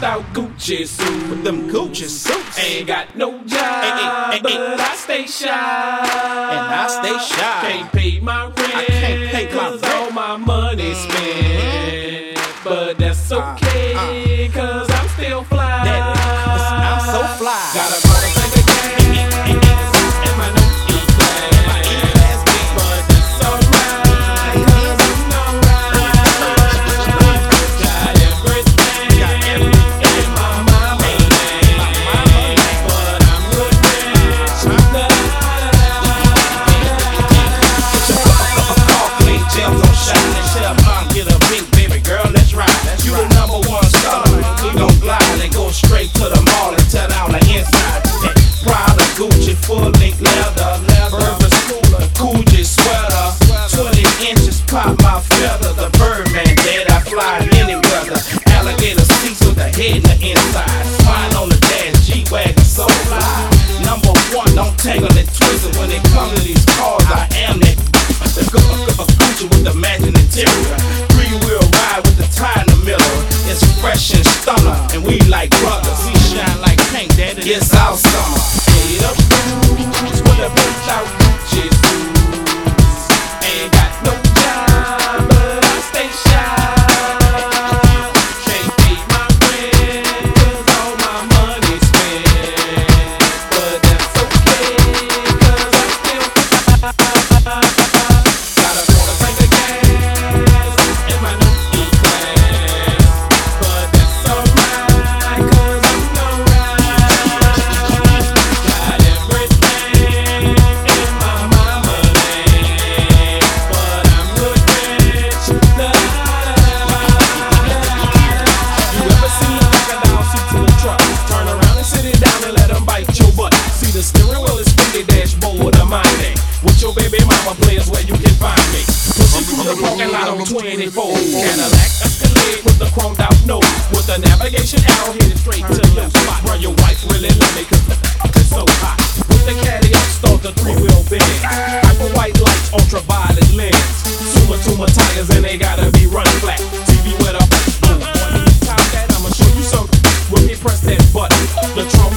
Gucci suits. With them Gucci suits. Ain't got no job, hey, hey, hey. but I stay shy. And I stay shy. Can't pay my rent, I can't pay my rent. all my money mm-hmm. spent. But that's uh-huh. okay, cause I'm still pop my feather. The Birdman dead, I fly in any weather. Alligator seats with a head in the inside. Spine on the dash, G-Wagon so fly. Number one, don't tangle and twist it when it comes to these cars. I am that. The gu- gu- gu- Gucci with the matching interior. Three wheel ride with the tie in the middle. It's fresh and stunner, and we like brothers. We shine like paint, daddy. It's our summer. your baby mama players where you can find me. Pushing through the parking lot on 24. Cadillac Escalade with the chromed out nose. With the navigation arrow headed straight to your spot. Bro, your wife really love me cause the is so hot. With the caddy start the three wheel bend. Hyper white lights, ultraviolet lens. Super tuma tires and they gotta be run flat. TV with a boom. One time that I'ma show you something. When we press that button, the trunk